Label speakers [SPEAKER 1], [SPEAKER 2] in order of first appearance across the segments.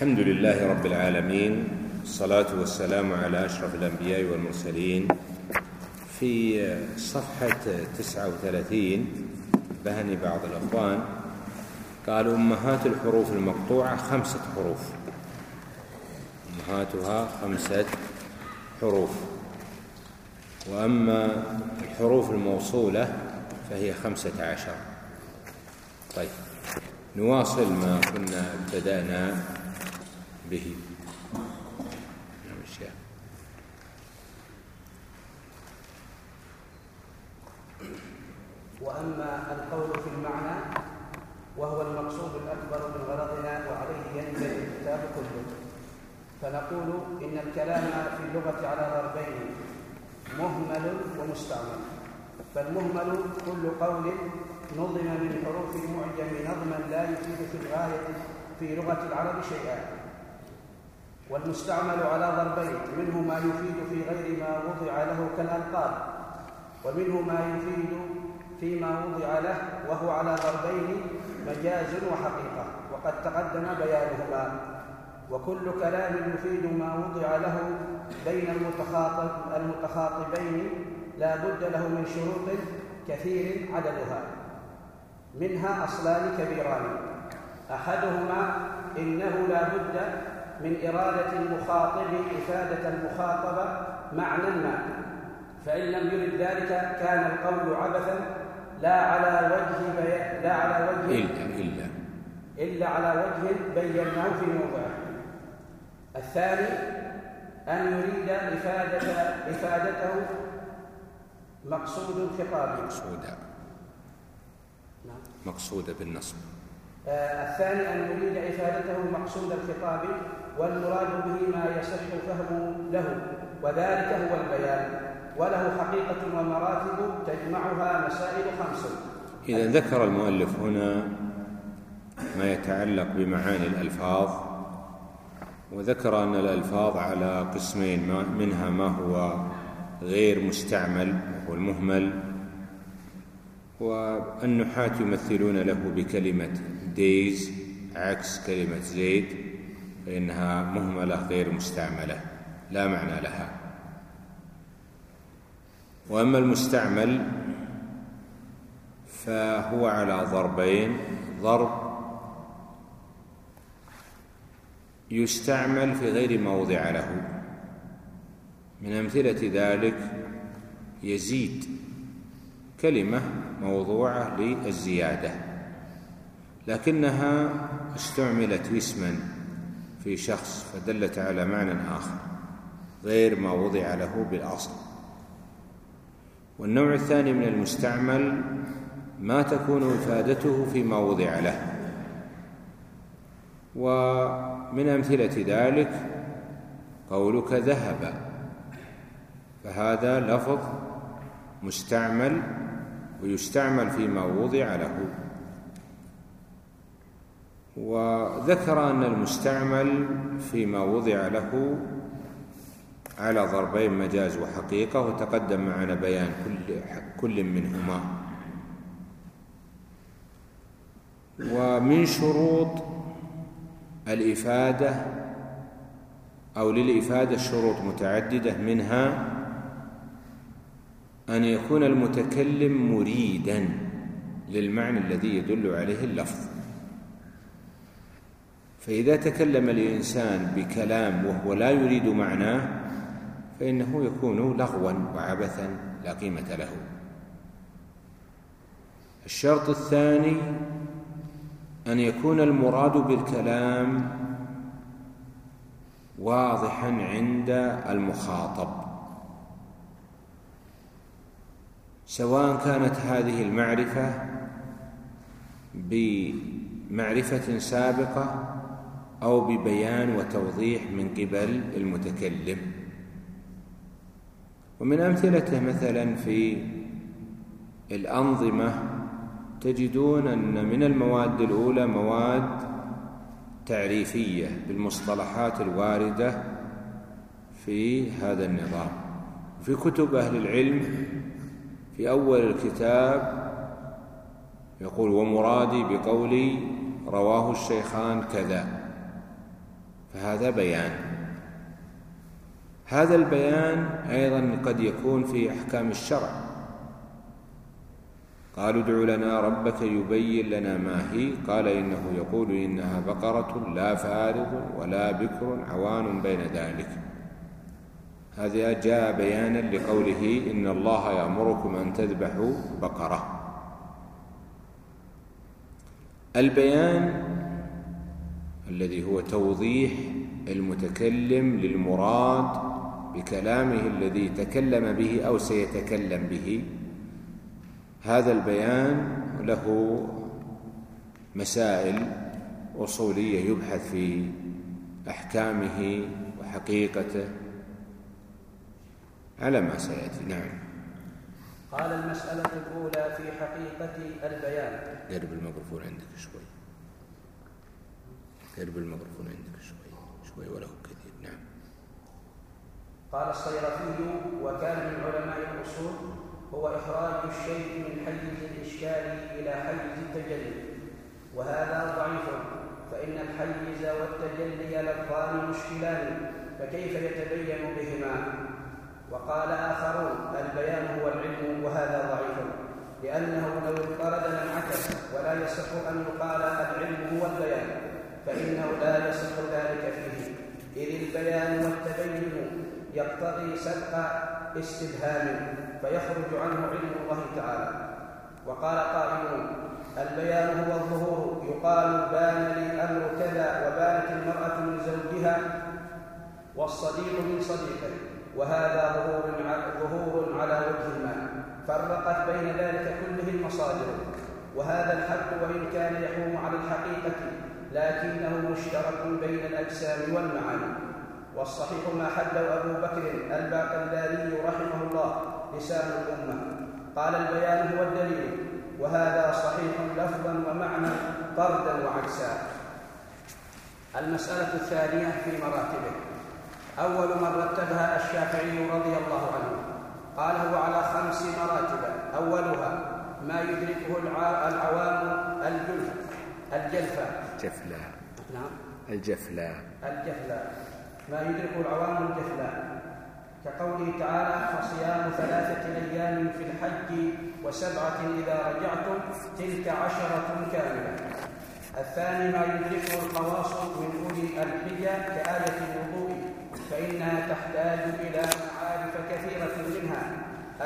[SPEAKER 1] الحمد لله رب العالمين الصلاة والسلام على أشرف الأنبياء والمرسلين. في صفحة تسعة وثلاثين بهني بعض الأخوان قال أمهات الحروف المقطوعة خمسة حروف. أمهاتها خمسة حروف. وأما الحروف الموصولة فهي خمسة عشر. طيب نواصل ما كنا ابتدأنا به.
[SPEAKER 2] وأما القول في المعنى وهو المقصود الأكبر من غرضنا وعليه ينبغي الكتاب كله. فنقول إن الكلام في اللغة على ضربين مهمل ومستعمل. فالمهمل كل قول نظم من حروف المعجم نظما لا يفيد في الغاية في لغة العرب شيئا. والمستعمل على ضربين منه ما يفيد في غير ما وضع له كالألقاب ومنه ما يفيد فيما وضع له وهو على ضربين مجاز وحقيقة وقد تقدم بيانهما. وكل كلام يفيد ما وضع له بين المتخاطب المتخاطبين لا بد له من شروط كثير عددها. منها أصلان كبيران. أحدهما إنه لا بد من إرادة المخاطب إفادة المخاطبة معنى ما. فإن لم يرد ذلك كان القول عبثا لا على وجه بي... لا على وجه
[SPEAKER 1] إلا إلا.
[SPEAKER 2] إلا على وجه بيناه في موضعه. الثاني أن يريد إفادة إفادته مقصود الخطاب.
[SPEAKER 1] مقصودة
[SPEAKER 2] نعم.
[SPEAKER 1] مقصودة بالنصب.
[SPEAKER 2] آه الثاني أن يريد إفادته مقصود الخطاب. والمراد به ما يصح فهمه له وذلك هو البيان. وله حقيقة ومراتب تجمعها مسائل خمس.
[SPEAKER 1] إذا ذكر المؤلف هنا ما يتعلق بمعاني الألفاظ وذكر أن الألفاظ على قسمين منها ما هو غير مستعمل وهو المهمل والنحاة يمثلون له بكلمة ديز عكس كلمة زيد. فإنها مهملة غير مستعملة لا معنى لها. وأما المستعمل فهو على ضربين ضرب يستعمل في غير ما وضع له. من أمثلة ذلك يزيد كلمة موضوعة للزيادة لكنها استعملت اسما. في شخص فدلت على معنى آخر غير ما وضع له بالأصل. والنوع الثاني من المستعمل ما تكون إفادته فيما وضع له. ومن أمثلة ذلك قولك ذهب. فهذا لفظ مستعمل ويستعمل فيما وضع له. وذكر أن المستعمل فيما وضع له على ضربين مجاز وحقيقة وتقدم معنا بيان كل كل منهما. ومن شروط الإفادة أو للإفادة شروط متعددة منها أن يكون المتكلم مريدا للمعنى الذي يدل عليه اللفظ. فإذا تكلم الإنسان بكلام وهو لا يريد معناه فإنه يكون لغوا وعبثا لا قيمة له. الشرط الثاني أن يكون المراد بالكلام واضحا عند المخاطب. سواء كانت هذه المعرفة بمعرفة سابقة أو ببيان وتوضيح من قبل المتكلم. ومن أمثلته مثلا في الأنظمة تجدون أن من المواد الأولى مواد تعريفية بالمصطلحات الواردة في هذا النظام. في كتب أهل العلم في أول الكتاب يقول ومرادي بقولي رواه الشيخان كذا. فهذا بيان. هذا البيان أيضا قد يكون في أحكام الشرع. قالوا ادع لنا ربك يبين لنا ما هي. قال إنه يقول إنها بقرة لا فارض ولا بكر عوان بين ذلك. هذا جاء بيانا لقوله إن الله يأمركم أن تذبحوا بقرة. البيان الذي هو توضيح المتكلم للمراد بكلامه الذي تكلم به أو سيتكلم به. هذا البيان له مسائل أصولية يبحث في أحكامه وحقيقته. على ما سيأتي نعم.
[SPEAKER 2] قال المسألة الأولى في حقيقة البيان.
[SPEAKER 1] قرب الميكروفون عندك شوي. قرب الميكروفون عندك شوي شوي وله كثير نعم.
[SPEAKER 2] قال الصيرفي وكان من علماء الأصول هو إخراج الشيء من حيز الإشكال إلى حيز التجلي وهذا ضعيف فإن الحيز والتجلي لفظان مشكلان فكيف يتبين بهما؟ وقال آخرون البيان هو العلم وهذا ضعيف لأنه لو انفرد لانعكس ولا يصح أن يقال العلم هو البيان. فإنه لا يصح ذلك فيه. إذ البيان والتبين يقتضي سبق استبهام فيخرج عنه علم الله تعالى. وقال قائلون البيان هو الظهور. يقال بان لي أمر كذا وبانت المرأة من زوجها والصديق من صديقه وهذا ظهور ظهور على وجه ما فرقت بين ذلك كله المصادر وهذا الحد وإن كان يحوم على الحقيقة. لكنه مشترك بين الأجسام والمعاني. والصحيح ما حده أبو بكر الباقلاني رحمه الله لسان الأمة. قال البيان هو الدليل وهذا صحيح لفظا ومعنى طردا وعكسا. المسألة الثانية في مراتبه. أول من رتبها الشافعي رضي الله عنه. قال هو على خمس مراتب. أولها ما يدركه العوام الجلفة الجلفة.
[SPEAKER 1] جفلا
[SPEAKER 2] نعم.
[SPEAKER 1] الجفلا
[SPEAKER 2] الجفلا ما يدركه العوام الجفلا كقوله تعالى فصيام ثلاثة أيام في الحج وسبعة إذا رجعتم تلك عشرة كاملة. الثاني ما يدركه الخواص من أولي الحجة كآية الوضوء فإنها تحتاج إلى معارف كثيرة منها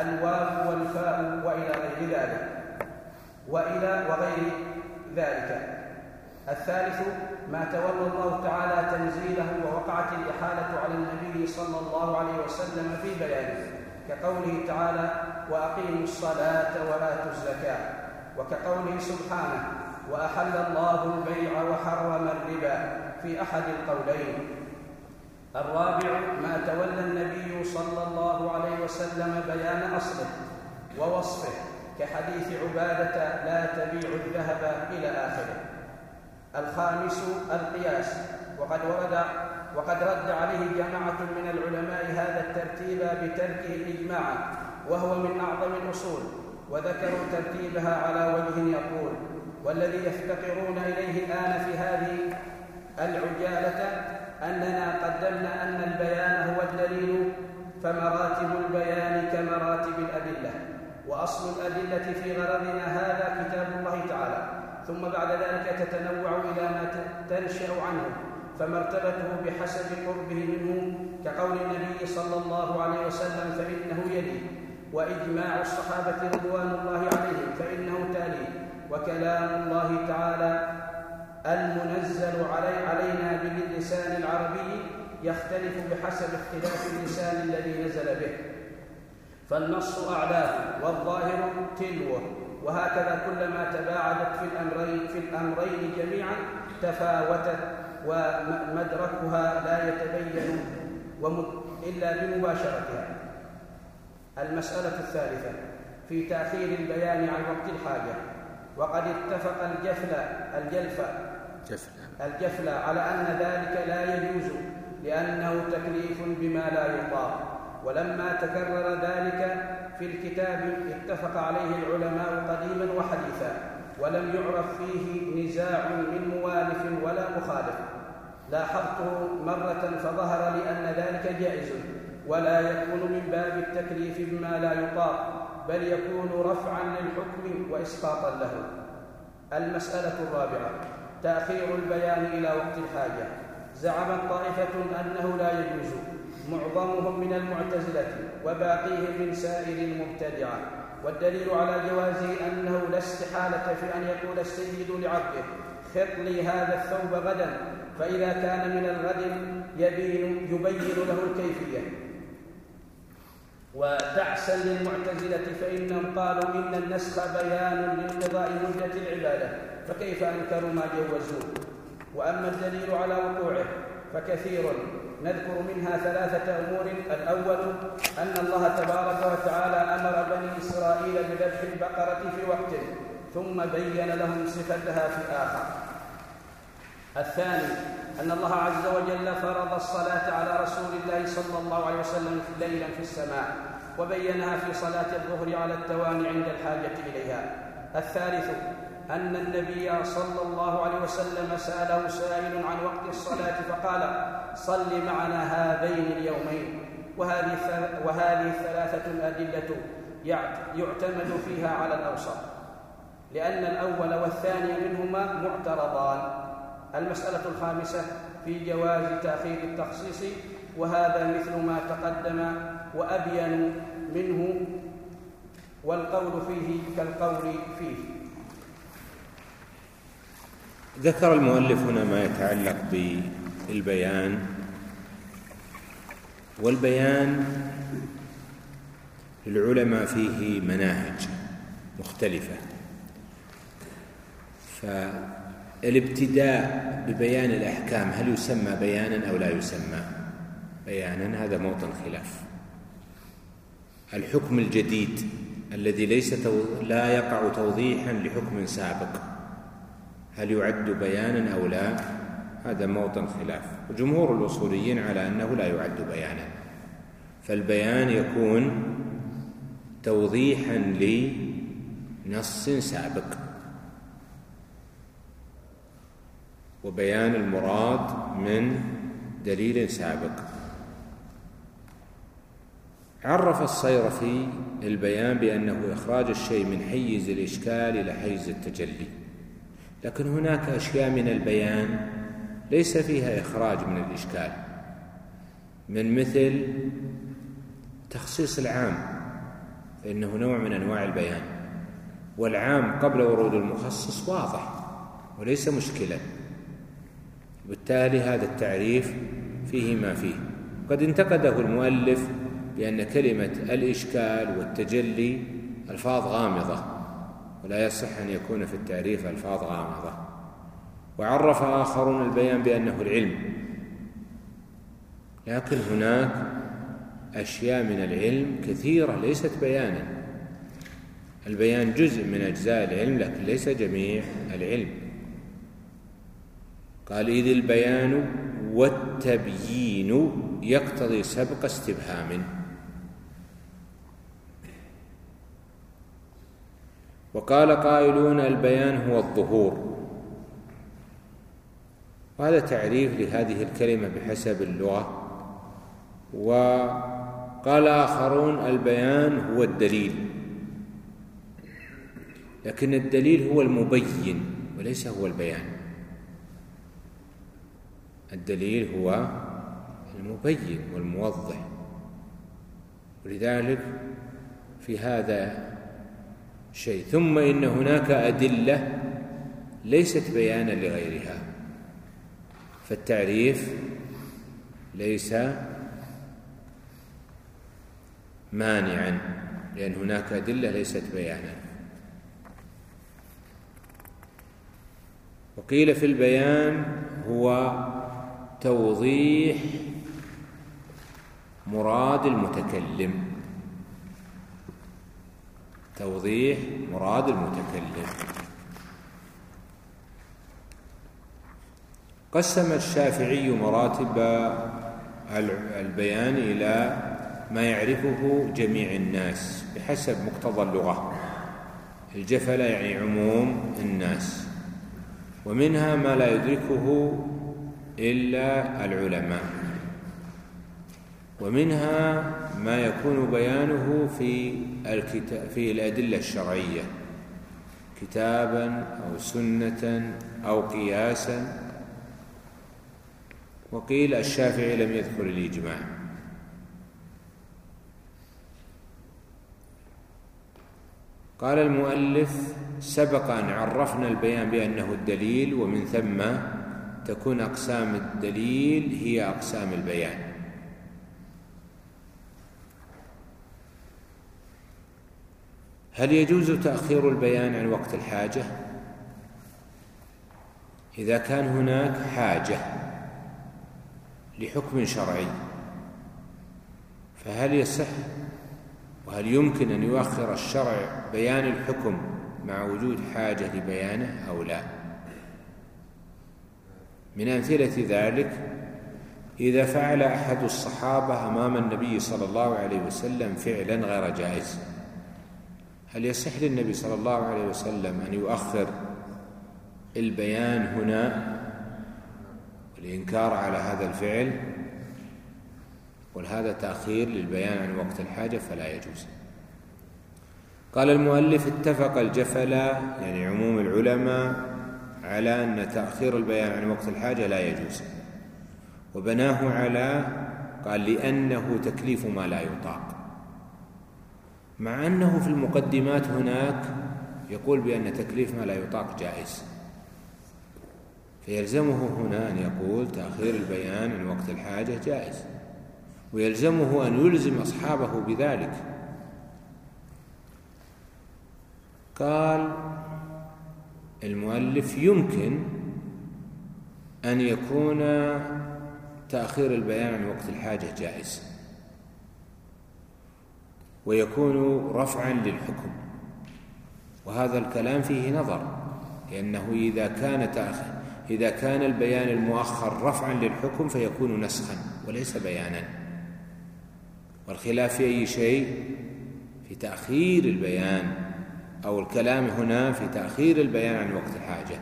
[SPEAKER 2] الواو والفاء وإلى غير ذلك. وإلى وغير ذلك. الثالث ما تولى الله تعالى تنزيله ووقعت الإحالة على النبي صلى الله عليه وسلم في بيانه كقوله تعالى وأقيموا الصلاة وآتوا الزكاة وكقوله سبحانه وأحل الله البيع وحرم الربا في أحد القولين. الرابع ما تولى النبي صلى الله عليه وسلم بيان أصله ووصفه كحديث عبادة لا تبيع الذهب إلى آخره. الخامس القياس. وقد ورد وقد رد عليه جماعة من العلماء هذا الترتيب بتركه الإجماع وهو من أعظم الأصول وذكروا ترتيبها على وجه يقول والذي يفتقرون إليه الآن في هذه العجالة أننا قدمنا أن البيان هو الدليل فمراتب البيان كمراتب الأدلة وأصل الأدلة في غرضنا هذا كتاب الله تعالى. ثم بعد ذلك تتنوع إلى ما تنشأ عنه فمرتبته بحسب قربه منه كقول النبي صلى الله عليه وسلم فإنه يلي وإجماع الصحابة رضوان الله عليهم فإنه تالي وكلام الله تعالى المنزل علي علينا باللسان العربي يختلف بحسب اختلاف اللسان الذي نزل به. فالنص أعلاه والظاهر تلوه. وهكذا كلما تباعدت في الأمرين في الأمرين جميعا تفاوتت ومدركها لا يتبين إلا بمباشرتها. المسألة الثالثة في تأخير البيان عن وقت الحاجة. وقد اتفق الجفل الجلفة الجفل على أن ذلك لا يجوز لأنه تكليف بما لا يطاق. ولما تكرر ذلك في الكتاب اتفق عليه العلماء قديما وحديثا ولم يعرف فيه نزاع من موالف ولا مخالف. لاحظته مرة فظهر لي أن ذلك جائز ولا يكون من باب التكليف بما لا يطاق بل يكون رفعا للحكم وإسقاطا له. المسألة الرابعة تأخير البيان إلى وقت الحاجة. زعمت طائفة أنه لا يجوز. معظمهم من المعتزلة وباقيهم من سائر المبتدعة والدليل على جوازه أنه لا استحالة في أن يقول السيد لعبده خط لي هذا الثوب غدا فإذا كان من الغد يبين يبين له الكيفية. ودعسا للمعتزلة فإنهم قالوا إن النسخ بيان لانقضاء مدة العبادة فكيف أنكروا ما جوزوه؟ وأما الدليل على وقوعه فكثير. نذكر منها ثلاثة أمور. الأول أن الله تبارك وتعالى أمر بني إسرائيل بذبح البقرة في وقت ثم بين لهم صفتها في آخر. الثاني أن الله عز وجل فرض الصلاة على رسول الله صلى الله عليه وسلم ليلا في السماء وبينها في صلاة الظهر على التواني عند الحاجة إليها. الثالث أن النبي صلى الله عليه وسلم سأله سائل عن وقت الصلاة فقال صل معنا هذين اليومين وهذه الثلاثة الأدلة يعتمد فيها على الأوسط. لأن الأول والثاني منهما معترضان. المسألة الخامسة في جواز تأخير التخصيص وهذا مثل ما تقدم وأبين منه والقول فيه كالقول فيه.
[SPEAKER 1] ذكر المؤلف هنا ما يتعلق بالبيان. والبيان للعلماء فيه مناهج مختلفة. فالابتداء ببيان الأحكام هل يسمى بيانا أو لا يسمى بيانا؟ هذا موطن خلاف. الحكم الجديد الذي ليس لا يقع توضيحا لحكم سابق. هل يعد بيانا أو لا؟ هذا موطن خلاف. وجمهور الأصوليين على أنه لا يعد بيانا. فالبيان يكون توضيحا لنص سابق. وبيان المراد من دليل سابق. عرف الصيرفي البيان بأنه إخراج الشيء من حيز الإشكال إلى حيز التجلي. لكن هناك أشياء من البيان ليس فيها إخراج من الإشكال من مثل تخصيص العام فإنه نوع من أنواع البيان والعام قبل ورود المخصص واضح وليس مشكلا وبالتالي هذا التعريف فيه ما فيه. قد انتقده المؤلف بأن كلمة الإشكال والتجلي ألفاظ غامضة. ولا يصح أن يكون في التعريف ألفاظ غامضة. وعرف آخرون البيان بأنه العلم. لكن هناك أشياء من العلم كثيرة ليست بيانا. البيان جزء من أجزاء العلم لكن ليس جميع العلم. قال إذ البيان والتبيين يقتضي سبق استبهام. وقال قائلون البيان هو الظهور. وهذا تعريف لهذه الكلمة بحسب اللغة. وقال آخرون البيان هو الدليل. لكن الدليل هو المبين وليس هو البيان. الدليل هو المبين والموضح. ولذلك في هذا شيء. ثم إن هناك أدلة ليست بيانا لغيرها. فالتعريف ليس مانعا لأن هناك أدلة ليست بيانا. وقيل في البيان هو توضيح مراد المتكلم. توضيح مراد المتكلم. قسم الشافعي مراتب البيان إلى ما يعرفه جميع الناس بحسب مقتضى اللغة. الجفل يعني عموم الناس ومنها ما لا يدركه إلا العلماء. ومنها ما يكون بيانه في الكتاب في الأدلة الشرعية. كتابا أو سنة أو قياسا. وقيل الشافعي لم يذكر الإجماع. قال المؤلف سبق أن عرفنا البيان بأنه الدليل ومن ثم تكون أقسام الدليل هي أقسام البيان. هل يجوز تأخير البيان عن وقت الحاجة؟ إذا كان هناك حاجة لحكم شرعي فهل يصح وهل يمكن أن يؤخر الشرع بيان الحكم مع وجود حاجة لبيانه أو لا؟ من أمثلة ذلك إذا فعل أحد الصحابة أمام النبي صلى الله عليه وسلم فعلا غير جائز. هل يصح للنبي صلى الله عليه وسلم أن يؤخر البيان هنا والإنكار على هذا الفعل؟ هذا تأخير للبيان عن وقت الحاجة فلا يجوز. قال المؤلف اتفق الجفلا يعني عموم العلماء على أن تأخير البيان عن وقت الحاجة لا يجوز. وبناه على قال لأنه تكليف ما لا يطاق. مع أنه في المقدمات هناك يقول بأن تكليف ما لا يطاق جائز. فيلزمه هنا أن يقول تأخير البيان عن وقت الحاجة جائز. ويلزمه أن يلزم أصحابه بذلك. قال المؤلف يمكن أن يكون تأخير البيان عن وقت الحاجة جائز. ويكون رفعا للحكم. وهذا الكلام فيه نظر لأنه إذا كان تأخير إذا كان البيان المؤخر رفعا للحكم فيكون نسخا وليس بيانا. والخلاف في أي شيء؟ في تأخير البيان أو الكلام هنا في تأخير البيان عن وقت الحاجة.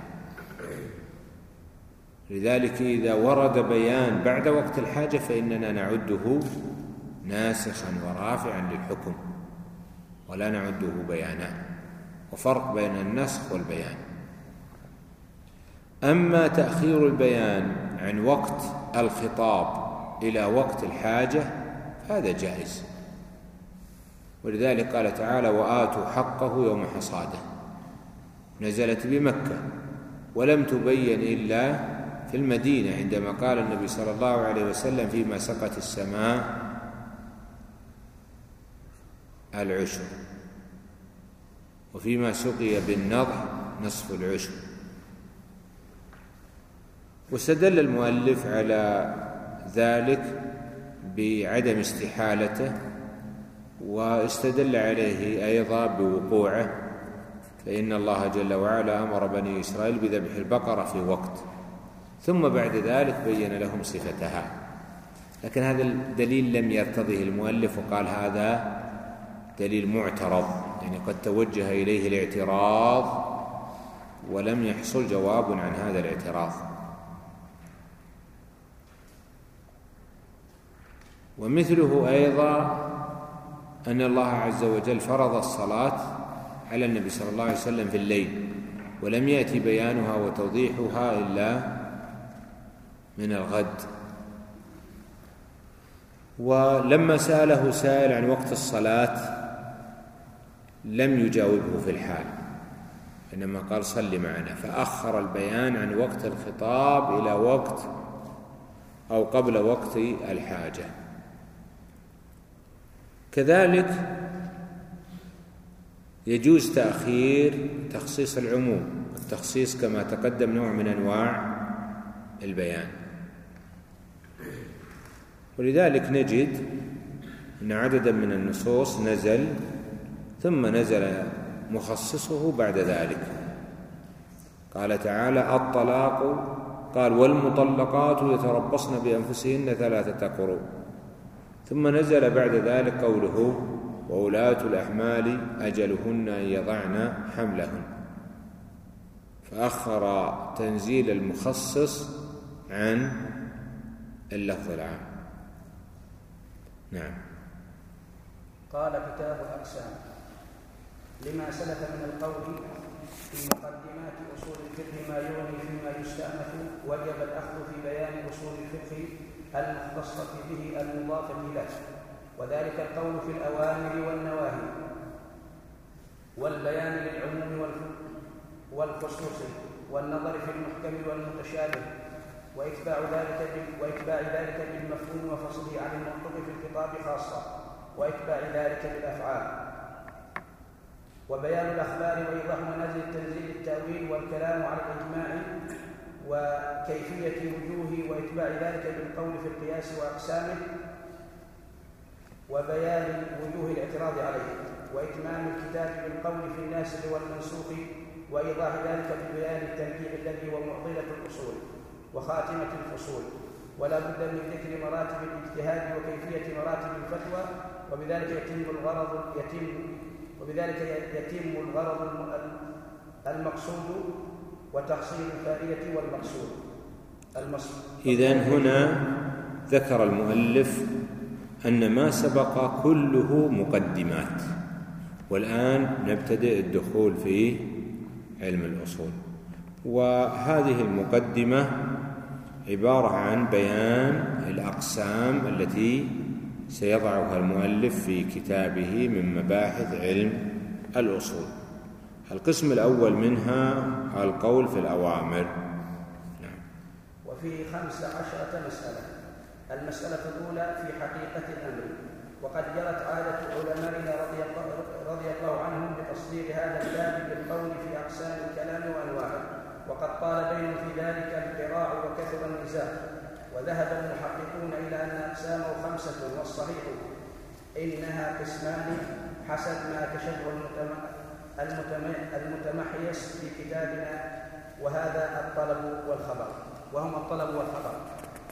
[SPEAKER 1] لذلك إذا ورد بيان بعد وقت الحاجة فإننا نعده ناسخا ورافعا للحكم ولا نعده بيانا وفرق بين النسخ والبيان. أما تأخير البيان عن وقت الخطاب إلى وقت الحاجة هذا جائز. ولذلك قال تعالى وآتوا حقه يوم حصاده. نزلت بمكة ولم تبين إلا في المدينة عندما قال النبي صلى الله عليه وسلم فيما سقت السماء العشر. وفيما سقي بالنضح نصف العشر. واستدل المؤلف على ذلك بعدم استحالته واستدل عليه أيضا بوقوعه فإن الله جل وعلا أمر بني إسرائيل بذبح البقرة في وقت. ثم بعد ذلك بين لهم صفتها. لكن هذا الدليل لم يرتضه المؤلف وقال هذا دليل معترض يعني قد توجه إليه الاعتراض ولم يحصل جواب عن هذا الاعتراض. ومثله أيضا أن الله عز وجل فرض الصلاة على النبي صلى الله عليه وسلم في الليل ولم يأتي بيانها وتوضيحها إلا من الغد. ولما سأله سائل عن وقت الصلاة لم يجاوبه في الحال إنما قال صل معنا. فأخر البيان عن وقت الخطاب إلى وقت أو قبل وقت الحاجة. كذلك يجوز تأخير تخصيص العموم التخصيص كما تقدم نوع من أنواع البيان. ولذلك نجد أن عددا من النصوص نزل ثم نزل مخصصه بعد ذلك. قال تعالى الطلاق قال والمطلقات يتربصن بأنفسهن ثلاثة قروء ثم نزل بعد ذلك قوله وولاة الأحمال أجلهن أن يضعن حملهن. فأخر تنزيل المخصص عن اللفظ العام. نعم.
[SPEAKER 2] قال كتاب الأقسام. لما سلف من القول في مقدمات أصول الفقه ما يغني فيما يستأنف وجب الأخذ في بيان أصول الفقه المختصة به المضافة له وذلك القول في الأوامر والنواهي والبيان للعموم والخصوص والنظر في المحكم والمتشابه وإتباع ذلك وإتباع ذلك بالمفهوم وفصله عن المنطق في الخطاب خاصة وإتباع ذلك بالأفعال. وبيان الأخبار وإيضاح منازل التنزيل التأويل والكلام على الإجماع وكيفية وجوه وإتباع ذلك بالقول في القياس وأقسامه وبيان وجوه الاعتراض عليه وإتمام الكتاب بالقول في الناسخ والمنسوخ وإيضاح ذلك ببيان التنبيه الذي هو معضلة الأصول وخاتمة الفصول. ولا بد من ذكر مراتب الاجتهاد وكيفية مراتب الفتوى وبذلك يتم الغرض يتم وبذلك يتم الغرض المقصود وتحصيل الفائدة والمقصود.
[SPEAKER 1] إذا هنا ذكر المؤلف أن ما سبق كله مقدمات. والآن نبتدئ الدخول في علم الأصول. وهذه المقدمة عبارة عن بيان الأقسام التي سيضعها المؤلف في كتابه من مباحث علم الأصول. القسم الأول منها القول في الأوامر.
[SPEAKER 2] نعم. وفيه خمس عشرة مسألة. المسألة الأولى في حقيقة الأمر. وقد جرت عادة علمائنا رضي الله, رضي الله عنهم بتصدير هذا الباب بالقول في أقسام الكلام وأنواعه. وقد طال بينهم في ذلك القراع وكثر النزاع. وذهب المحققون إلى أن أقسامه خمسة والصحيح إنها قسمان حسب ما كشفه المتمحيص في كتابنا وهذا الطلب والخبر وهما الطلب والخبر.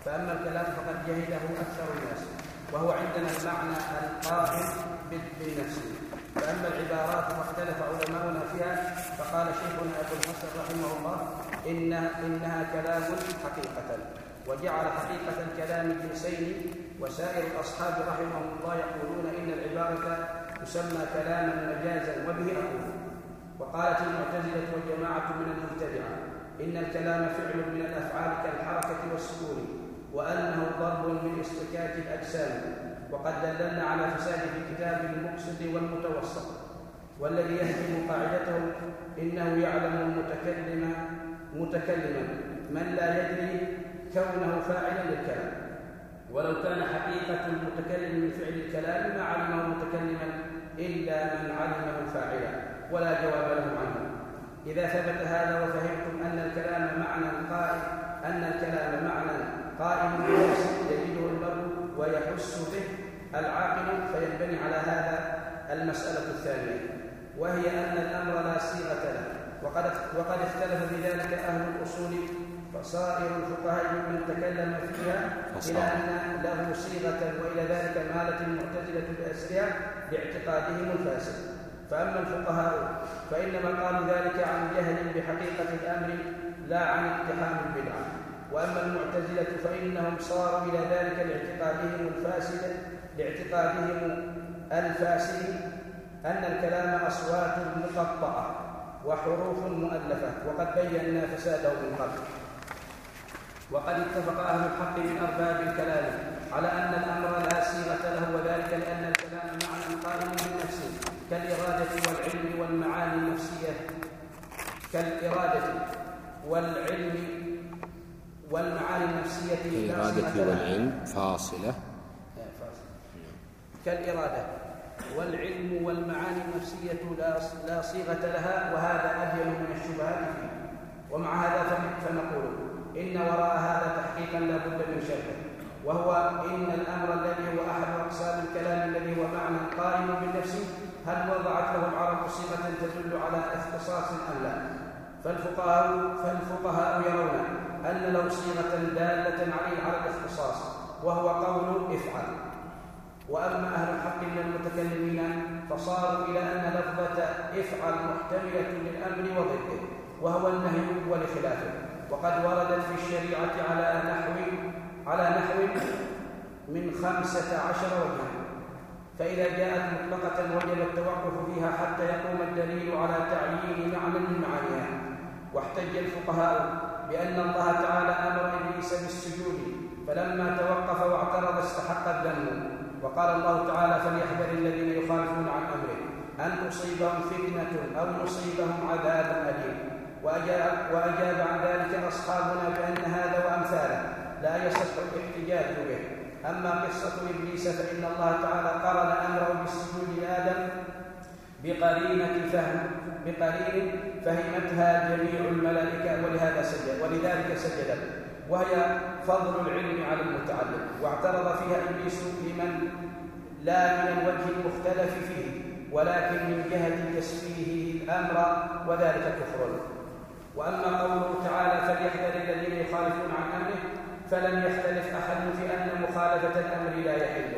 [SPEAKER 2] فأما الكلام فقد جهله أكثر الناس وهو عندنا المعنى القائم بالنفس فأما العبارات فاختلف علماؤنا فيها فقال شيخنا أبو الحسن رحمه الله إن إنها كلام حقيقة. وجعل حقيقة الكلام جنسين وسائر الأصحاب رحمهم الله يقولون إن العبارة تسمى كلاما مجازا وبه أقول. وقالت المعتزلة والجماعة من المبتدعة إن الكلام فعل من الأفعال كالحركة والسكون وأنه ضرب من استكاك الأجسام وقد دللنا على فساد في كتاب المقصد والمتوسط. والذي يهدم قاعدته إنه يعلم المتكلم متكلما من لا يدري كونه فاعلا للكلام. ولو كان حقيقة المتكلم من فعل الكلام ما علمه متكلما إلا من علمه فاعلا ولا جواب له عنه. إذا ثبت هذا وفهمتم أن الكلام معنى قائم أن الكلام معنى قائم بنفسه يجده المرء ويحس به العاقل فينبني على هذا المسألة الثانية وهي أن الأمر لا صيغة له. وقد وقد اختلف في ذلك أهل الأصول فصائر الفقهاء من تكلم فيها إلى أن له صيغة وإلى ذلك مالت المعتزلة بأسرها باعتقادهم الفاسد. فأما الفقهاء فإنما قالوا ذلك عن جهل بحقيقة الأمر لا عن اقتحام البدعة. وأما المعتزلة فإنهم صاروا إلى ذلك لاعتقادهم الفاسد لاعتقادهم الفاسد أن الكلام أصوات مقطعة وحروف مؤلفة وقد بينا فساده من قبل. وقد اتفق أهل الحق من أرباب الكلام على أن الأمر لا صيغة له وذلك لأن الكلام معنى قائم بالنفس كالإرادة والعلم والمعاني النفسية. كالإرادة والعلم والمعاني النفسية
[SPEAKER 1] الإرادة والعلم فاصلة.
[SPEAKER 2] كالإرادة والعلم والمعاني النفسية لا صيغة لها وهذا أبين من الشبهات فيه. ومع هذا فنقول إن وراء هذا تحقيقا لا بد من شرحه. وهو إن الأمر الذي هو أحد أقسام الكلام الذي هو معنى قائم بالنفس هل وضعت له العرب صيغة تدل على اختصاص أم لا؟ فالفقهاء فالفقهاء يرون أن له صيغة دالة عليه على الاختصاص وهو قول افعل. وأما أهل الحق من المتكلمين فصاروا إلى أن لفظة افعل محتملة للأمر وضده وهو النهي ولخلافه وقد وردت في الشريعة على نحو على نحو من خمسة عشر وجها. فإذا جاءت مطلقة وجب التوقف فيها حتى يقوم الدليل على تعيين معنى من معانيها. واحتج الفقهاء بأن الله تعالى أمر إبليس بالسجود فلما توقف واعترض استحق الذنب. وقال الله تعالى فليحذر الذين يخالفون عن أمره أن تصيبهم فتنة أو يصيبهم عذاب أليم. وأجاب, وأجاب عن ذلك أصحابنا بأن هذا وأمثاله. لا يصح الاحتجاج به. أما قصة إبليس فإن الله تعالى قرن أمره بالسجود لآدم بقرينة فهم بقرين فهمتها جميع الملائكة ولهذا سجد ولذلك سجدت وهي فضل العلم على المتعلم. واعترض فيها إبليس لمن لا من الوجه المختلف فيه ولكن من جهة تسفيهه الأمر وذلك كفر. وأما قوله تعالى فليحذر الذين يخالفون عن أمره فلم يختلف أحد في أن مخالفة الأمر لا يحل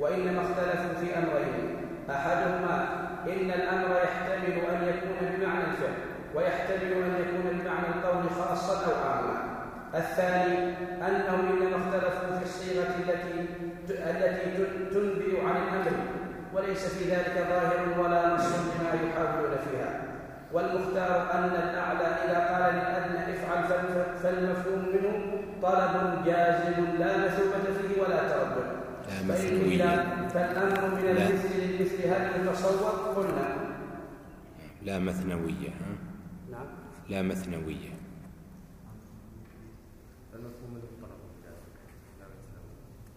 [SPEAKER 2] وإنما اختلفوا في أمرين. أحدهما إن الأمر يحتمل أن يكون بمعنى الفعل ويحتمل أن يكون بمعنى القول خاصا أو عاما. الثاني أنهم إنما اختلفوا في الصيغة التي التي تنبئ عن الأمر وليس في ذلك ظاهر ولا نص بما يحاولون فيها. والمختار أن الأعلى إذا قال للأدنى افعل فالمفهوم منه طلب جازم لا مثوبة فيه ولا تردد
[SPEAKER 1] لا مثنوية
[SPEAKER 2] فالأمر من المثل للمثل. هل يتصور قلنا.
[SPEAKER 1] لا مثنوية ها؟
[SPEAKER 2] نعم.
[SPEAKER 1] لا مثنوية.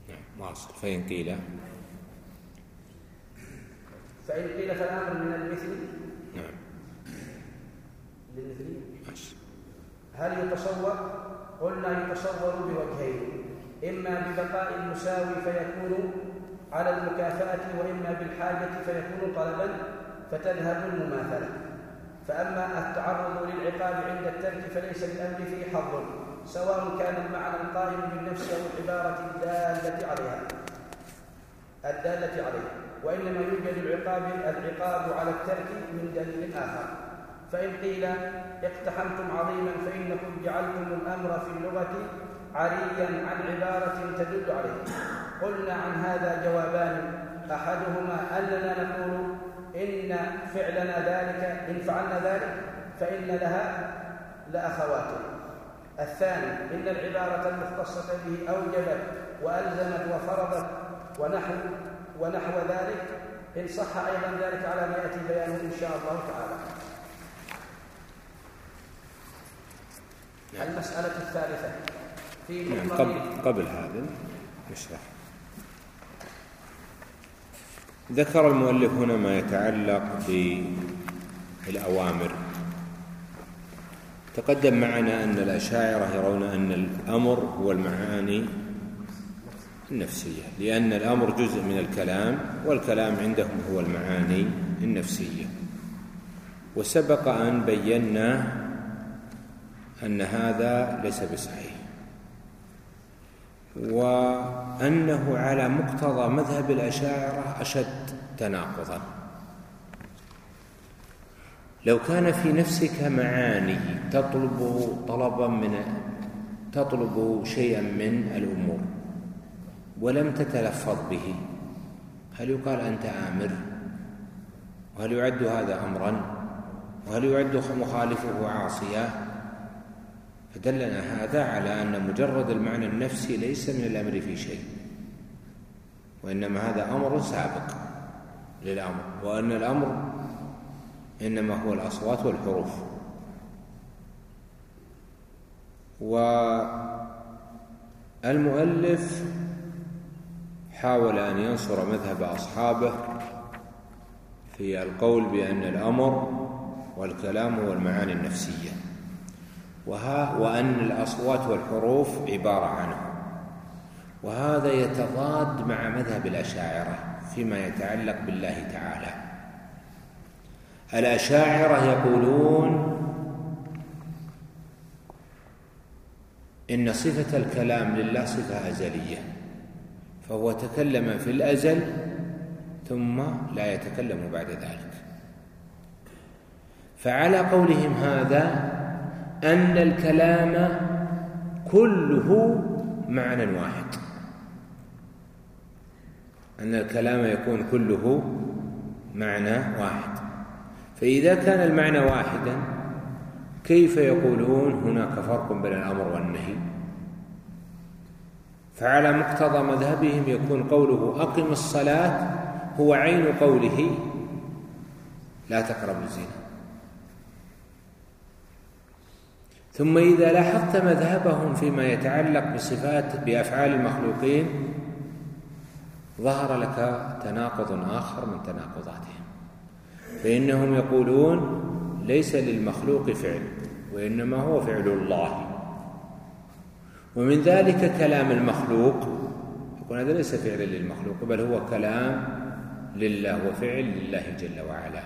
[SPEAKER 1] نعم واصل. فإن قيل؟
[SPEAKER 2] فإن قيل فالأمر من المثل
[SPEAKER 1] ماشي.
[SPEAKER 2] هل يتصور؟ قلنا يتصور بوجهين. إما ببقاء المساوي فيكون على المكافأة وإما بالحاجة فيكون طلبا فتذهب المماثلة. فأما التعرض للعقاب عند الترك فليس للأمر فيه حظ سواء كان المعنى القائم بالنفس أو العبارة الدالة عليها. الدالة عليه وإنما يوجد العقاب العقاب على الترك من دليل آخر. فإن قيل اقتحمتم عظيما فإنكم جعلتم الأمر في اللغة عريا عن عبارة تدل عليه. قلنا عن هذا جوابان. أحدهما أننا نقول إن فعلنا ذلك إن فعلنا ذلك فإن لها لأخوات. الثاني إن العبارة المختصة به أوجبت وألزمت وفرضت ونحو ونحو ذلك. إن صح أيضا ذلك على ما يأتي بيانه إن شاء الله تعالى نعم. المسألة الثالثة. في
[SPEAKER 1] نعم قبل قبل هذا نشرح ذكر المؤلف هنا ما يتعلق بالأوامر. تقدم معنا أن الأشاعرة يرون أن الأمر هو المعاني النفسية لأن الأمر جزء من الكلام والكلام عندهم هو المعاني النفسية. وسبق أن بينا أن هذا ليس بصحيح. وأنه على مقتضى مذهب الأشاعرة أشد تناقضا. لو كان في نفسك معاني تطلب طلبا من تطلب شيئا من الأمور ولم تتلفظ به هل يقال أنت آمر؟ وهل يعد هذا أمرا؟ وهل يعد مخالفه عاصيا؟ فدلنا هذا على أن مجرد المعنى النفسي ليس من الأمر في شيء وإنما هذا أمر سابق للأمر وأن الأمر إنما هو الأصوات والحروف. والمؤلف حاول أن ينصر مذهب أصحابه في القول بأن الأمر والكلام هو المعاني النفسية. وها وأن الأصوات والحروف عبارة عنه. وهذا يتضاد مع مذهب الأشاعرة فيما يتعلق بالله تعالى. الأشاعرة يقولون إن صفة الكلام لله صفة أزلية فهو تكلم في الأزل ثم لا يتكلم بعد ذلك. فعلى قولهم هذا أن الكلام كله معنى واحد. أن الكلام يكون كله معنى واحد. فإذا كان المعنى واحدا كيف يقولون هناك فرق بين الأمر والنهي؟ فعلى مقتضى مذهبهم يكون قوله أقم الصلاة هو عين قوله لا تقربوا الزنا. ثم إذا لاحظت مذهبهم فيما يتعلق بصفات بأفعال المخلوقين ظهر لك تناقض آخر من تناقضاتهم. فإنهم يقولون ليس للمخلوق فعل وإنما هو فعل الله. ومن ذلك كلام المخلوق يقول هذا ليس فعلا للمخلوق بل هو كلام لله وفعل لله جل وعلا.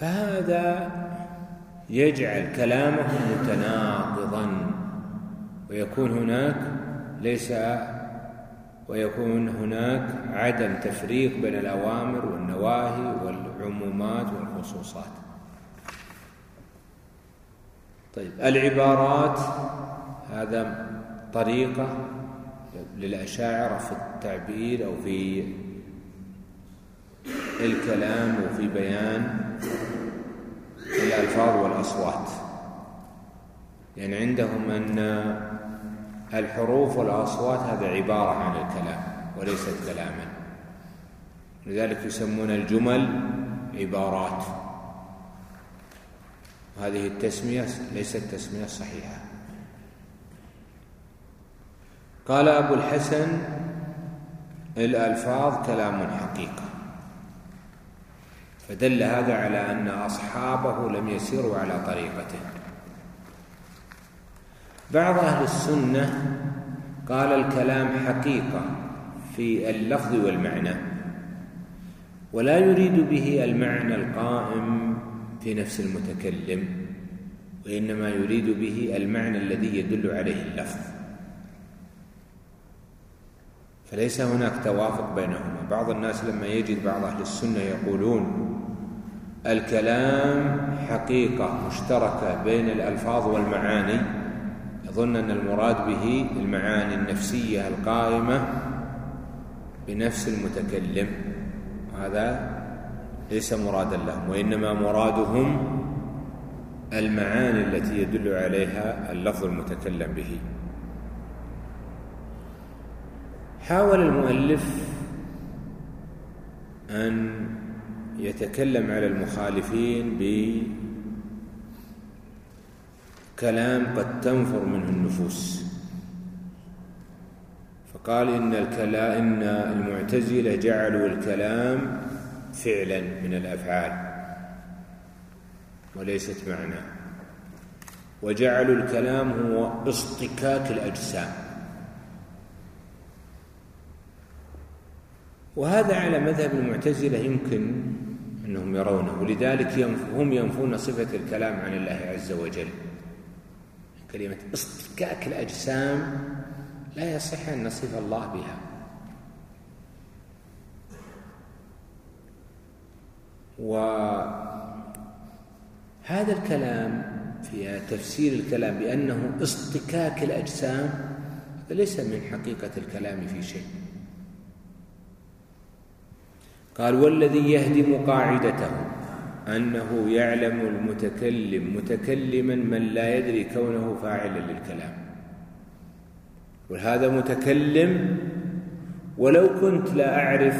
[SPEAKER 1] فهذا يجعل كلامهم متناقضا. ويكون هناك ليس ويكون هناك عدم تفريق بين الأوامر والنواهي والعمومات والخصوصات. طيب العبارات هذا طريقة للأشاعرة في التعبير أو في الكلام وفي بيان الألفاظ والأصوات. يعني عندهم أن الحروف والأصوات هذا عبارة عن الكلام وليست كلاما. لذلك يسمون الجمل عبارات. هذه التسمية ليست تسمية صحيحة. قال أبو الحسن الألفاظ كلام حقيقة. فدل هذا على أن أصحابه لم يسيروا على طريقته. بعض أهل السنة قال الكلام حقيقة في اللفظ والمعنى ولا يريد به المعنى القائم في نفس المتكلم وإنما يريد به المعنى الذي يدل عليه اللفظ. فليس هناك توافق بينهما. بعض الناس لما يجد بعض أهل السنة يقولون الكلام حقيقة مشتركة بين الألفاظ والمعاني. يظن أن المراد به المعاني النفسية القائمة بنفس المتكلم. هذا ليس مرادا لهم وإنما مرادهم المعاني التي يدل عليها اللفظ المتكلم به. حاول المؤلف أن يتكلم على المخالفين بكلام قد تنفر منه النفوس. فقال إن الكلام إن المعتزلة جعلوا الكلام فعلا من الأفعال وليست معنى. وجعلوا الكلام هو اصطكاك الأجسام. وهذا على مذهب المعتزلة يمكن انهم يرونه. ولذلك هم ينفون صفة الكلام عن الله عز وجل. كلمة اصطكاك الأجسام لا يصح أن نصف الله بها. وهذا الكلام في تفسير الكلام بأنه اصطكاك الأجسام ليس من حقيقة الكلام في شيء. قال والذي يهدم قاعدته أنه يعلم المتكلم متكلما من لا يدري كونه فاعلا للكلام. وهذا متكلم ولو كنت لا أعرف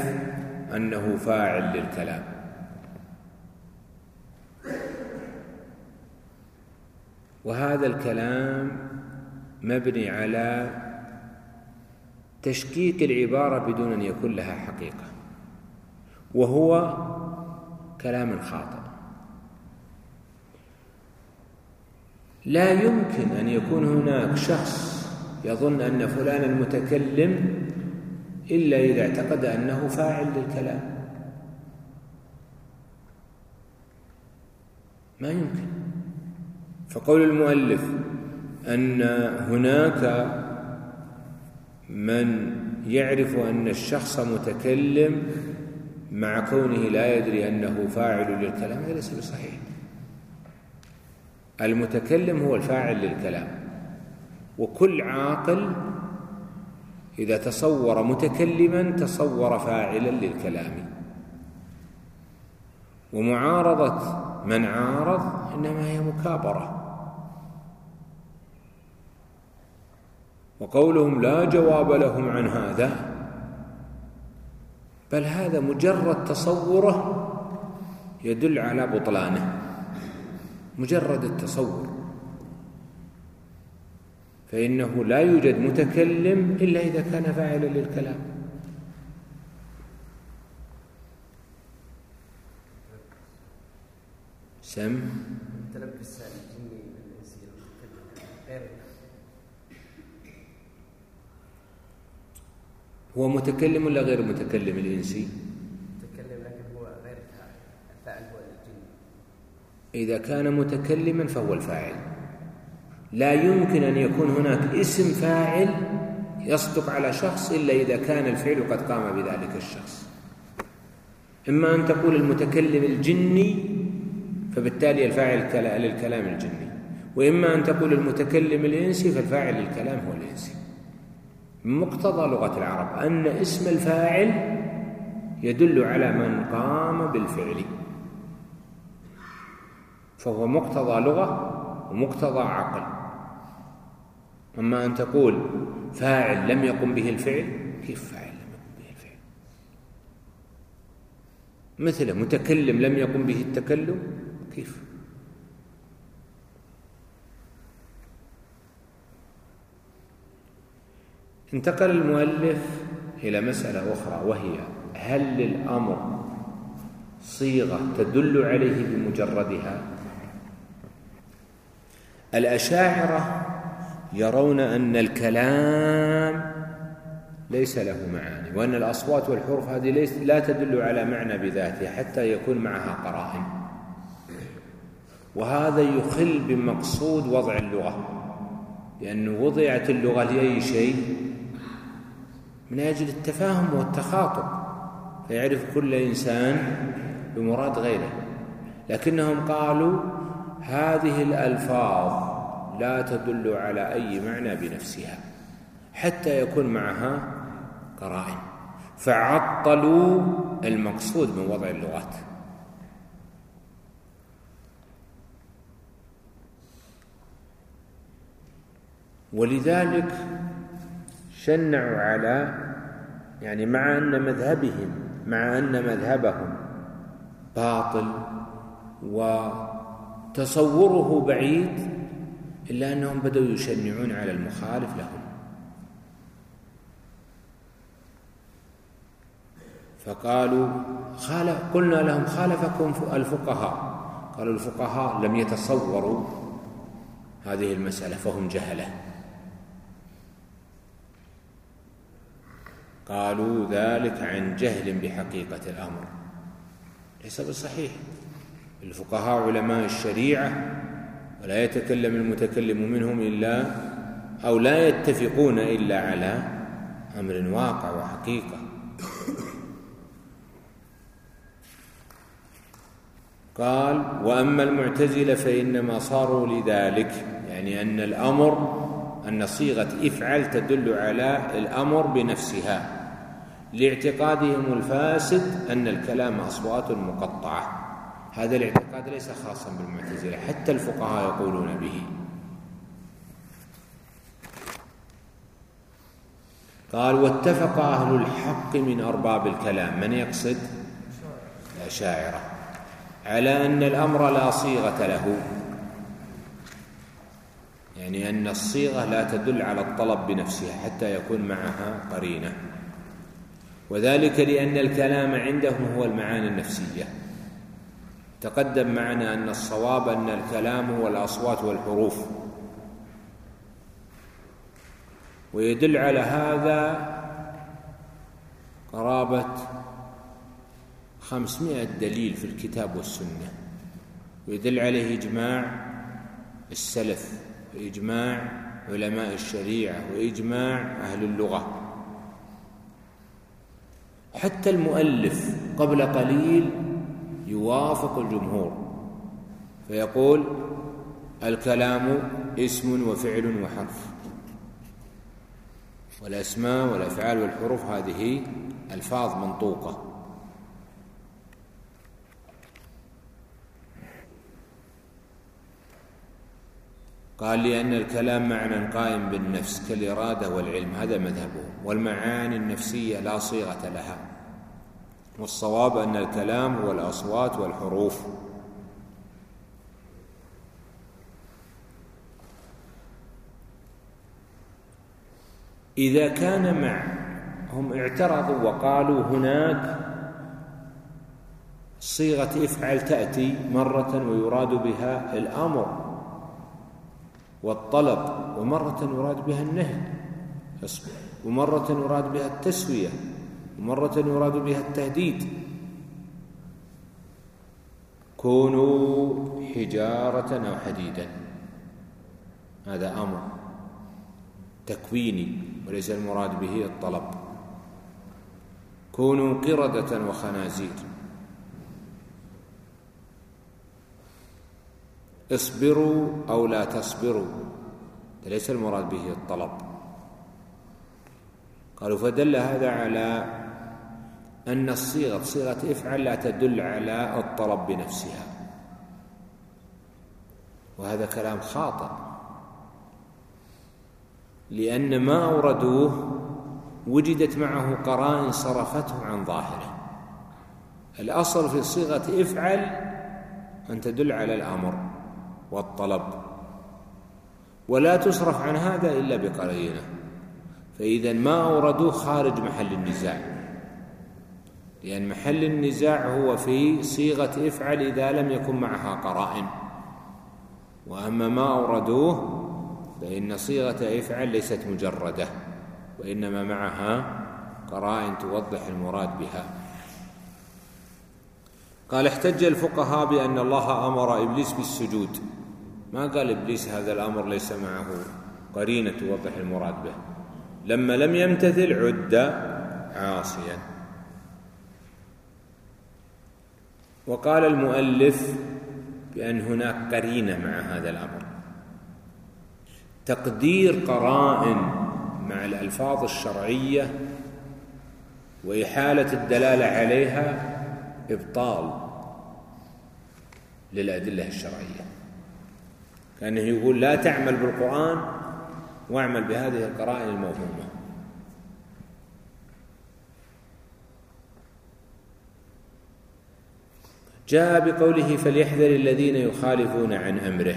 [SPEAKER 1] أنه فاعل للكلام. وهذا الكلام مبني على تشكيك العبارة بدون أن يكون لها حقيقة. وهو كلام خاطئ. لا يمكن أن يكون هناك شخص يظن أن فلانا متكلم إلا إذا اعتقد أنه فاعل للكلام. ما يمكن. فقول المؤلف أن هناك من يعرف أن الشخص متكلم مع كونه لا يدري أنه فاعل للكلام هذا ليس بصحيح. المتكلم هو الفاعل للكلام. وكل عاقل إذا تصور متكلما تصور فاعلا للكلام. ومعارضة من عارض إنما هي مكابرة. وقولهم لا جواب لهم عن هذا بل هذا مجرد تصوره يدل على بطلانه. مجرد التصور. فإنه لا يوجد متكلم إلا إذا كان فاعلا للكلام. سم؟
[SPEAKER 3] الجني الانسي غير
[SPEAKER 1] هو متكلم ولا غير متكلم الإنسي؟
[SPEAKER 3] متكلم لكن هو غير الفاعل الفاعل هو الجن.
[SPEAKER 1] إذا كان متكلما فهو الفاعل. لا يمكن أن يكون هناك اسم فاعل يصدق على شخص إلا إذا كان الفعل قد قام بذلك الشخص. إما أن تقول المتكلم الجني فبالتالي الفاعل للكلام الجني. وإما أن تقول المتكلم الإنسي فالفاعل للكلام هو الإنسي. مقتضى لغة العرب أن اسم الفاعل يدل على من قام بالفعل. فهو مقتضى لغة ومقتضى عقل. أما أن تقول فاعل لم يقم به الفعل كيف فاعل لم يقم به الفعل؟ مثل متكلم لم يقم به التكلم كيف؟ انتقل المؤلف إلى مسألة أخرى وهي هل للأمر صيغة تدل عليه بمجردها؟ الأشاعرة يرون أن الكلام ليس له معاني وأن الأصوات والحروف هذه ليس لا تدل على معنى بذاتها حتى يكون معها قرائن. وهذا يخل بمقصود وضع اللغة لأنه وضعت اللغة لأي شيء من أجل التفاهم والتخاطب فيعرف كل إنسان بمراد غيره. لكنهم قالوا هذه الألفاظ لا تدل على أي معنى بنفسها حتى يكون معها قرائن. فعطلوا المقصود من وضع اللغات. ولذلك شنعوا على يعني مع أن مذهبهم مع أن مذهبهم باطل وتصوره بعيد إلا أنهم بدأوا يشنعون على المخالف لهم. فقالوا خالف قلنا لهم خالفكم الفقهاء. قالوا الفقهاء لم يتصوروا هذه المسألة فهم جهلة. قالوا ذلك عن جهل بحقيقة الأمر. ليس بصحيح الفقهاء علماء الشريعة ولا يتكلم المتكلم منهم إلا أو لا يتفقون إلا على أمر واقع وحقيقة. قال وأما المعتزلة فإنما صاروا لذلك يعني أن الأمر أن صيغة إفعل تدل على الأمر بنفسها. لاعتقادهم الفاسد أن الكلام أصوات مقطعة. هذا الاعتقاد ليس خاصا بالمعتزلة حتى الفقهاء يقولون به. قال واتفق أهل الحق من أرباب الكلام. من يقصد؟ الأشاعرة. على أن الأمر لا صيغة له. يعني أن الصيغة لا تدل على الطلب بنفسها حتى يكون معها قرينة. وذلك لأن الكلام عندهم هو المعاني النفسية. تقدم معنا أن الصواب أن الكلام هو الأصوات والحروف. ويدل على هذا قرابة خمسمائة دليل في الكتاب والسنة. ويدل عليه إجماع السلف. وإجماع علماء الشريعة وإجماع أهل اللغة. حتى المؤلف قبل قليل يوافق الجمهور فيقول الكلام اسم وفعل وحرف والأسماء والأفعال والحروف هذه ألفاظ منطوقة. قال لأن الكلام معنى قائم بالنفس كالإرادة والعلم هذا مذهبه والمعاني النفسية لا صيغة لها. والصواب أن الكلام هو الأصوات والحروف. إذا كان مع هم اعترضوا وقالوا هناك صيغة افعل تأتي مرة ويراد بها الأمر. والطلب ومرة يراد بها النهي ومرة يراد بها التسوية ومرة يراد بها التهديد. كونوا حجارة أو حديدا. هذا أمر تكويني وليس المراد به الطلب. كونوا قردة وخنازير. اصبروا أو لا تصبروا. ليس المراد به الطلب. قالوا فدل هذا على أن الصيغة صيغة افعل لا تدل على الطلب بنفسها. وهذا كلام خاطئ. لأن ما أوردوه وجدت معه قرائن صرفته عن ظاهره. الأصل في صيغة افعل أن تدل على الأمر. والطلب. ولا تصرف عن هذا إلا بقرينة. فإذا ما أوردوه خارج محل النزاع. لأن محل النزاع هو في صيغة إفعل إذا لم يكن معها قرائن. وأما ما أوردوه فإن صيغة إفعل ليست مجردة وإنما معها قرائن توضح المراد بها. قال احتج الفقهاء بأن الله أمر إبليس بالسجود. ما قال إبليس هذا الأمر ليس معه قرينة توضح المراد به. لما لم يمتثل عد عاصيا. وقال المؤلف بأن هناك قرينة مع هذا الأمر. تقدير قرائن مع الألفاظ الشرعية وإحالة الدلالة عليها إبطال للأدلة الشرعية. كأنه يقول لا تعمل بالقرآن واعمل بهذه القرائن الموهومة. جاء بقوله فليحذر الذين يخالفون عن أمره.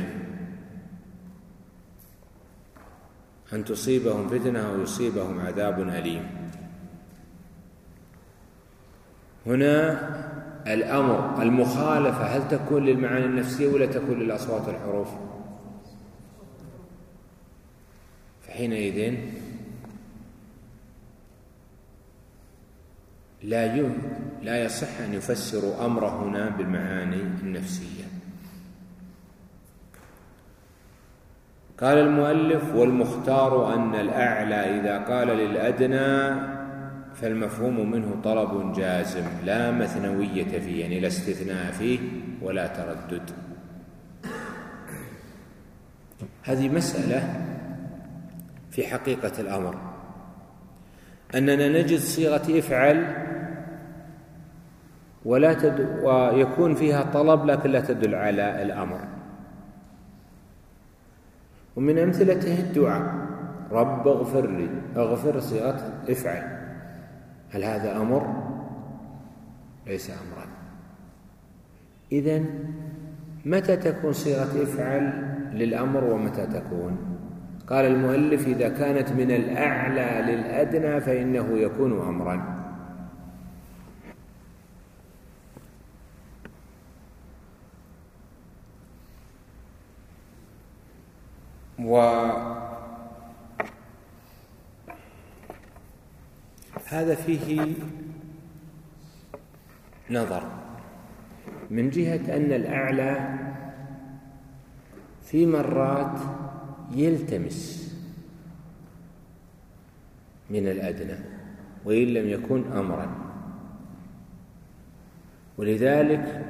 [SPEAKER 1] أن تصيبهم فتنة أو يصيبهم عذاب أليم. هنا الأمر المخالفة هل تكون للمعاني النفسية ولا تكون للأصوات والحروف؟ حينئذ لا يم لا يصح أن يفسروا أمر هنا بالمعاني النفسية. قال المؤلف والمختار أن الأعلى إذا قال للأدنى فالمفهوم منه طلب جازم لا مثنوية فيه يعني لا استثناء فيه ولا تردد. هذه مسألة في حقيقة الأمر. أننا نجد صيغة افعل ولا تد... ويكون فيها طلب لكن لا تدل على الأمر. ومن أمثلته الدعاء. رب اغفر لي. اغفر صيغة افعل. هل هذا أمر؟ ليس أمرا. إذا متى تكون صيغة افعل للأمر ومتى تكون قال المؤلف إذا كانت من الأعلى للأدنى فإنه يكون أمرا. وهذا فيه نظر من جهة أن الأعلى في مرات يلتمس من الأدنى وإن لم يكن أمرا. ولذلك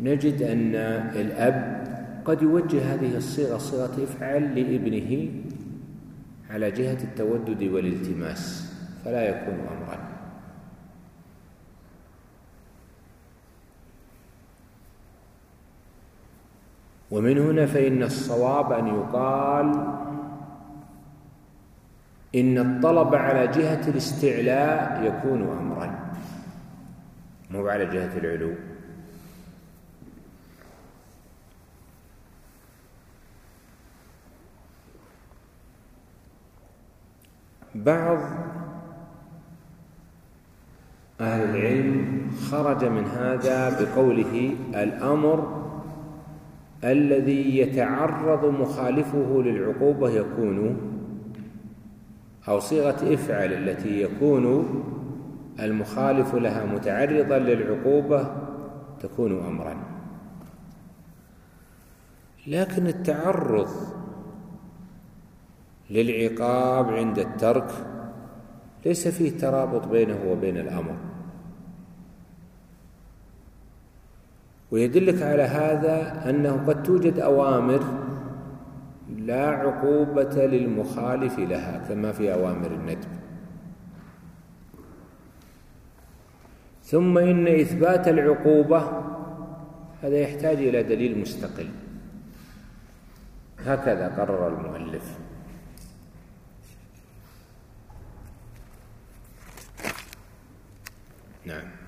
[SPEAKER 1] نجد أن الأب وقد يوجه هذه الصيغة صيغة افعل لابنه على جهة التودد والالتماس فلا يكون أمرا. ومن هنا فإن الصواب أن يقال إن الطلب على جهة الاستعلاء يكون أمرا. مو على جهة العلو. بعض أهل العلم خرج من هذا بقوله الأمر الذي يتعرض مخالفه للعقوبة يكون أو صيغة إفعل التي يكون المخالف لها متعرضا للعقوبة تكون أمرا. لكن التعرض للعقاب عند الترك ليس فيه ترابط بينه وبين الأمر. ويدلك على هذا أنه قد توجد أوامر لا عقوبة للمخالف لها كما في أوامر الندب. ثم إن إثبات العقوبة هذا يحتاج إلى دليل مستقل. هكذا قرر المؤلف نعم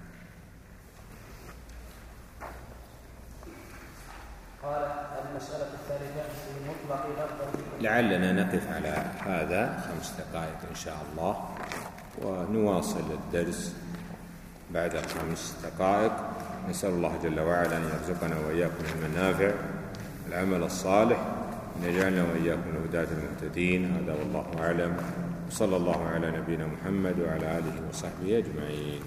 [SPEAKER 1] لعلنا نقف على هذا خمس دقائق إن شاء الله ونواصل الدرس بعد خمس دقائق. نسأل الله جل وعلا أن يرزقنا وإياكم علما نافع العمل الصالح أن يجعلنا وإياكم الهداة المهتدين. هذا والله أعلم. وصلى الله على نبينا محمد وعلى آله وصحبه أجمعين.